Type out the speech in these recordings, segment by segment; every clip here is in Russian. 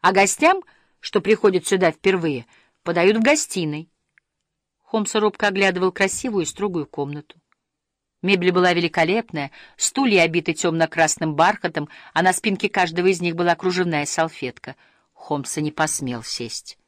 А гостям, что приходят сюда впервые, подают в гостиной. Холмс робко оглядывал красивую и строгую комнату. Мебель была великолепная, стулья обиты темно-красным бархатом, а на спинке каждого из них была кружевная салфетка. Холмса не посмел сесть.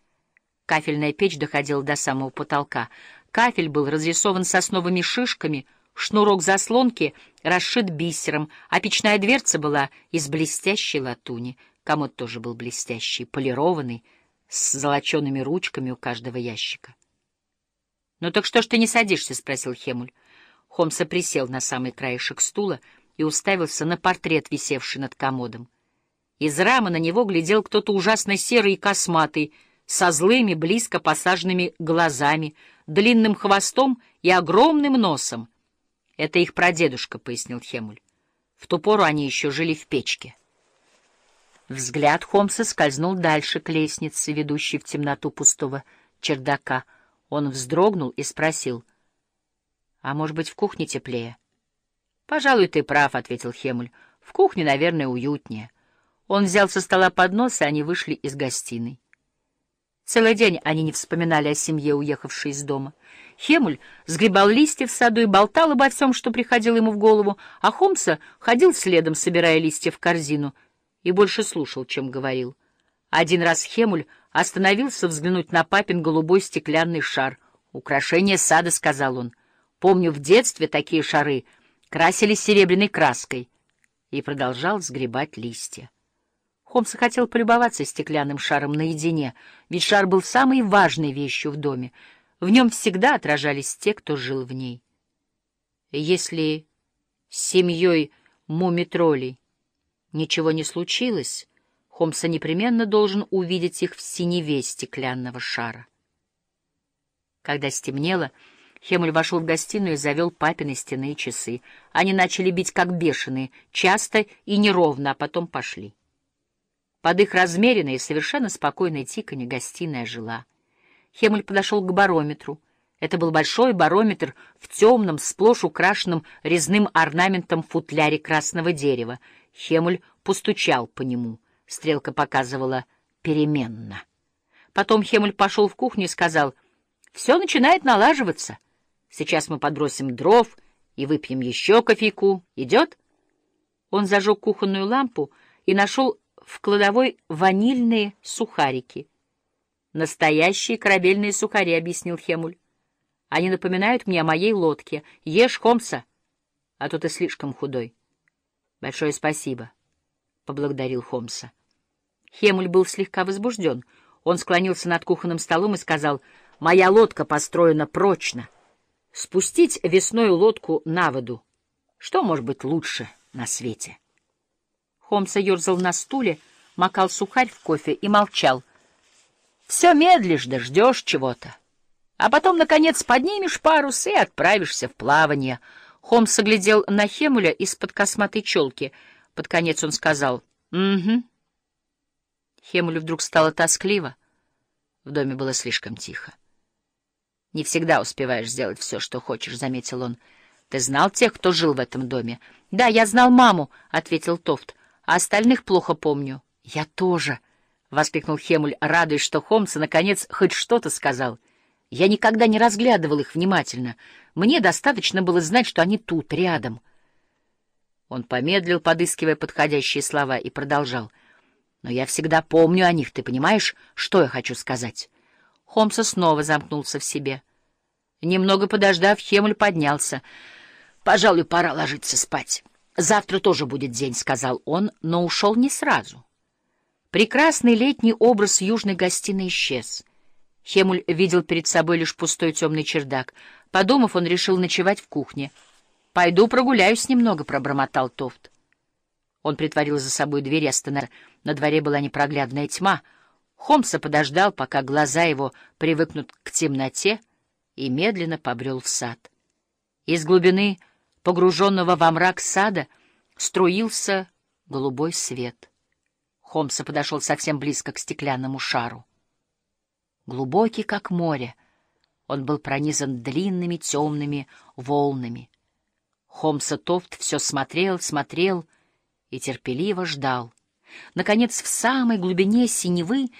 Кафельная печь доходила до самого потолка. Кафель был разрисован сосновыми шишками, шнурок заслонки расшит бисером, а печная дверца была из блестящей латуни. Комод тоже был блестящий, полированный, с золочеными ручками у каждого ящика. — Ну так что ж ты не садишься? — спросил Хемуль. Холмса присел на самый краешек стула и уставился на портрет, висевший над комодом. Из рамы на него глядел кто-то ужасно серый и косматый, со злыми, близко посаженными глазами, длинным хвостом и огромным носом. — Это их прадедушка, — пояснил Хемуль. В ту пору они еще жили в печке. Взгляд Холмса скользнул дальше к лестнице, ведущей в темноту пустого чердака. Он вздрогнул и спросил, «А может быть, в кухне теплее?» «Пожалуй, ты прав», — ответил Хемуль. «В кухне, наверное, уютнее». Он взял со стола поднос, и они вышли из гостиной. Целый день они не вспоминали о семье, уехавшей из дома. Хемуль сгребал листья в саду и болтал обо всем, что приходило ему в голову, а Холмса ходил следом, собирая листья в корзину — и больше слушал, чем говорил. Один раз Хемуль остановился взглянуть на папин голубой стеклянный шар. «Украшение сада», — сказал он. «Помню, в детстве такие шары красили серебряной краской». И продолжал сгребать листья. Холмс хотел полюбоваться стеклянным шаром наедине, ведь шар был самой важной вещью в доме. В нем всегда отражались те, кто жил в ней. Если с семьей мумитролей Ничего не случилось. Холмса непременно должен увидеть их в синеве стеклянного шара. Когда стемнело, Хемуль вошел в гостиную и завел папины стенные часы. Они начали бить как бешеные, часто и неровно, а потом пошли. Под их размеренное и совершенно спокойное тиканье гостиная жила. Хемуль подошел к барометру. Это был большой барометр в темном, сплошь украшенном резным орнаментом футляре красного дерева — Хемуль постучал по нему. Стрелка показывала переменно. Потом Хемуль пошел в кухню и сказал, «Все начинает налаживаться. Сейчас мы подбросим дров и выпьем еще кофейку. Идет?» Он зажег кухонную лампу и нашел в кладовой ванильные сухарики. «Настоящие корабельные сухари», — объяснил Хемуль. «Они напоминают мне о моей лодке. Ешь, Хомса, а то ты слишком худой». — Большое спасибо, — поблагодарил Холмса. Хемуль был слегка возбужден. Он склонился над кухонным столом и сказал, — Моя лодка построена прочно. Спустить весной лодку на воду. Что может быть лучше на свете? Холмса ерзал на стуле, макал сухарь в кофе и молчал. Все медлишь да ждешь чего-то. А потом, наконец, поднимешь парус и отправишься в плавание — Холмс оглядел на Хемуля из-под косматой челки. Под конец он сказал «Угу». Хемулю вдруг стало тоскливо. В доме было слишком тихо. «Не всегда успеваешь сделать все, что хочешь», — заметил он. «Ты знал тех, кто жил в этом доме?» «Да, я знал маму», — ответил Тофт. «А остальных плохо помню». «Я тоже», — воскликнул Хемуль, радуясь, что Холмс наконец хоть что-то сказал. «Я никогда не разглядывал их внимательно». Мне достаточно было знать, что они тут, рядом. Он помедлил, подыскивая подходящие слова, и продолжал. «Но я всегда помню о них, ты понимаешь, что я хочу сказать?» Холмса снова замкнулся в себе. Немного подождав, Хемуль поднялся. «Пожалуй, пора ложиться спать. Завтра тоже будет день», — сказал он, но ушел не сразу. Прекрасный летний образ южной гостиной исчез. Хемуль видел перед собой лишь пустой темный чердак. Подумав, он решил ночевать в кухне. «Пойду прогуляюсь немного», — пробормотал Тофт. Он притворил за собой дверь и остановился. На дворе была непроглядная тьма. Холмса подождал, пока глаза его привыкнут к темноте, и медленно побрел в сад. Из глубины, погруженного во мрак сада, струился голубой свет. Холмса подошел совсем близко к стеклянному шару глубокий, как море. Он был пронизан длинными темными волнами. Хомса Тофт все смотрел, смотрел и терпеливо ждал. Наконец, в самой глубине синевы